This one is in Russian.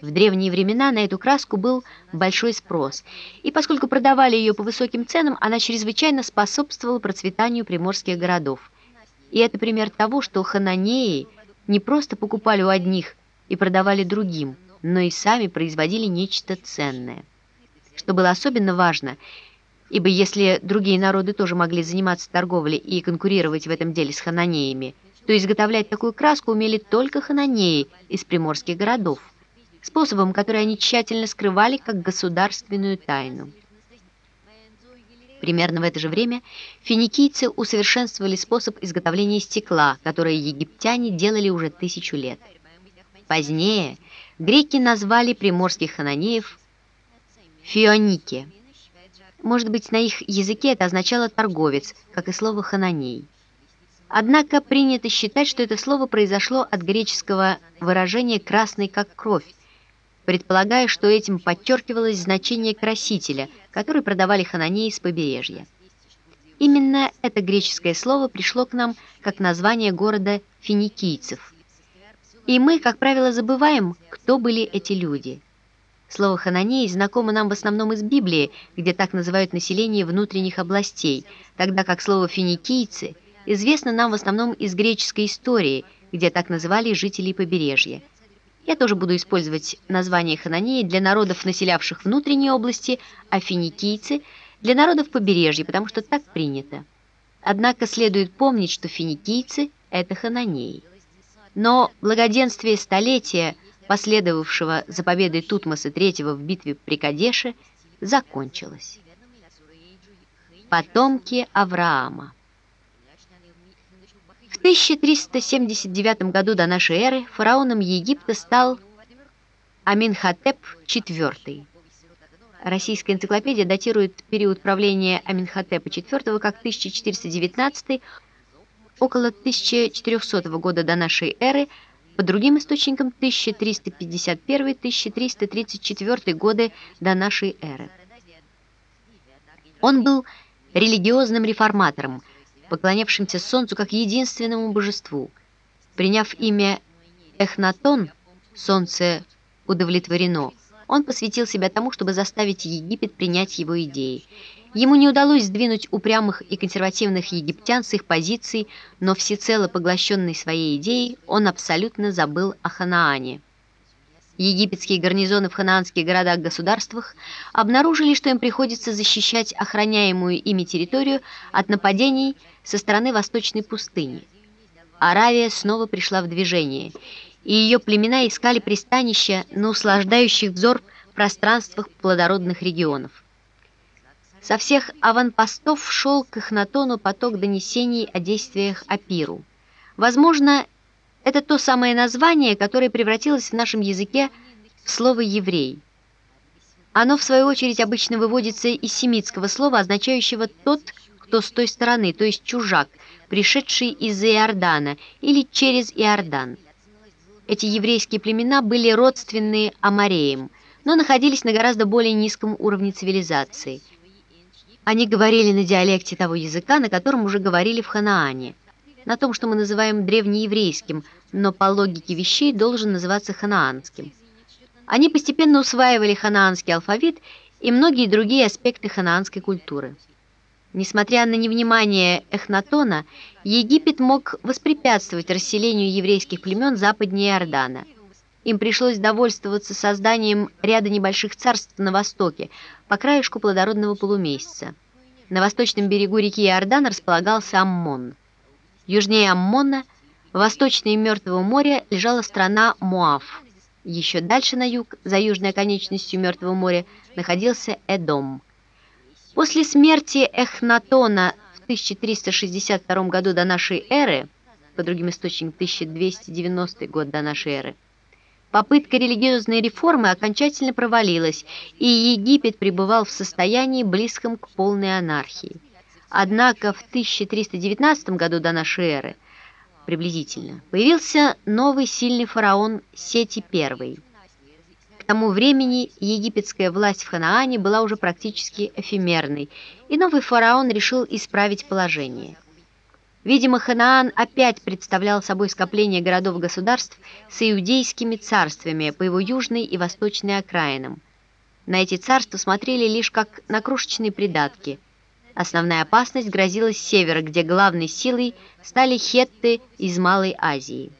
В древние времена на эту краску был большой спрос, и поскольку продавали ее по высоким ценам, она чрезвычайно способствовала процветанию приморских городов. И это пример того, что хананеи не просто покупали у одних и продавали другим, но и сами производили нечто ценное. Что было особенно важно, ибо если другие народы тоже могли заниматься торговлей и конкурировать в этом деле с хананеями, то изготовлять такую краску умели только хананеи из приморских городов способом, который они тщательно скрывали как государственную тайну. Примерно в это же время финикийцы усовершенствовали способ изготовления стекла, который египтяне делали уже тысячу лет. Позднее греки назвали приморских хананеев фионики. Может быть, на их языке это означало «торговец», как и слово «хананей». Однако принято считать, что это слово произошло от греческого выражения «красный как кровь», предполагая, что этим подчеркивалось значение красителя, который продавали хананеи с побережья. Именно это греческое слово пришло к нам как название города финикийцев. И мы, как правило, забываем, кто были эти люди. Слово «хананеи» знакомо нам в основном из Библии, где так называют население внутренних областей, тогда как слово «финикийцы» известно нам в основном из греческой истории, где так называли жителей побережья. Я тоже буду использовать название Хананеи для народов, населявших внутренние области, а финикийцы – для народов побережья, потому что так принято. Однако следует помнить, что финикийцы – это Хананеи. Но благоденствие столетия, последовавшего за победой Тутмоса III в битве при Кадеше, закончилось. Потомки Авраама 1379 году до нашей эры фараоном Египта стал Аминхотеп IV. Российская энциклопедия датирует период правления Аминхотепа IV как 1419 около 1400 года до нашей эры, по другим источникам 1351-1334 годы до нашей эры. Он был религиозным реформатором, поклонявшимся солнцу как единственному божеству. Приняв имя Эхнатон, солнце удовлетворено, он посвятил себя тому, чтобы заставить Египет принять его идеи. Ему не удалось сдвинуть упрямых и консервативных египтян с их позиций, но всецело поглощенный своей идеей, он абсолютно забыл о Ханаане. Египетские гарнизоны в ханаанских городах-государствах обнаружили, что им приходится защищать охраняемую ими территорию от нападений со стороны восточной пустыни. Аравия снова пришла в движение, и ее племена искали пристанища на услаждающих взор пространствах плодородных регионов. Со всех аванпостов шел к Эхнатону поток донесений о действиях Апиру. Возможно, это то самое название, которое превратилось в нашем языке в слово «еврей». Оно, в свою очередь, обычно выводится из семитского слова, означающего «тот, кто с той стороны», то есть чужак, пришедший из Иордана или через Иордан. Эти еврейские племена были родственны амареям, но находились на гораздо более низком уровне цивилизации. Они говорили на диалекте того языка, на котором уже говорили в Ханаане на том, что мы называем древнееврейским, но по логике вещей должен называться ханаанским. Они постепенно усваивали ханаанский алфавит и многие другие аспекты ханаанской культуры. Несмотря на невнимание Эхнатона, Египет мог воспрепятствовать расселению еврейских племен западнее Иордана. Им пришлось довольствоваться созданием ряда небольших царств на востоке, по краешку плодородного полумесяца. На восточном берегу реки Иордан располагался Аммон. Южнее Аммона, восточнее Мертвого моря, лежала страна Муав. Еще дальше на юг, за южной оконечностью Мертвого моря, находился Эдом. После смерти Эхнатона в 1362 году до нашей эры, по другим источникам 1290 год до нашей эры, попытка религиозной реформы окончательно провалилась, и Египет пребывал в состоянии близком к полной анархии. Однако в 1319 году до нашей эры, приблизительно, появился новый сильный фараон Сети I. Тому времени египетская власть в Ханаане была уже практически эфемерной, и новый фараон решил исправить положение. Видимо, Ханаан опять представлял собой скопление городов-государств с иудейскими царствами по его южной и восточной окраинам. На эти царства смотрели лишь как на крошечные придатки. Основная опасность грозила с севера, где главной силой стали хетты из Малой Азии.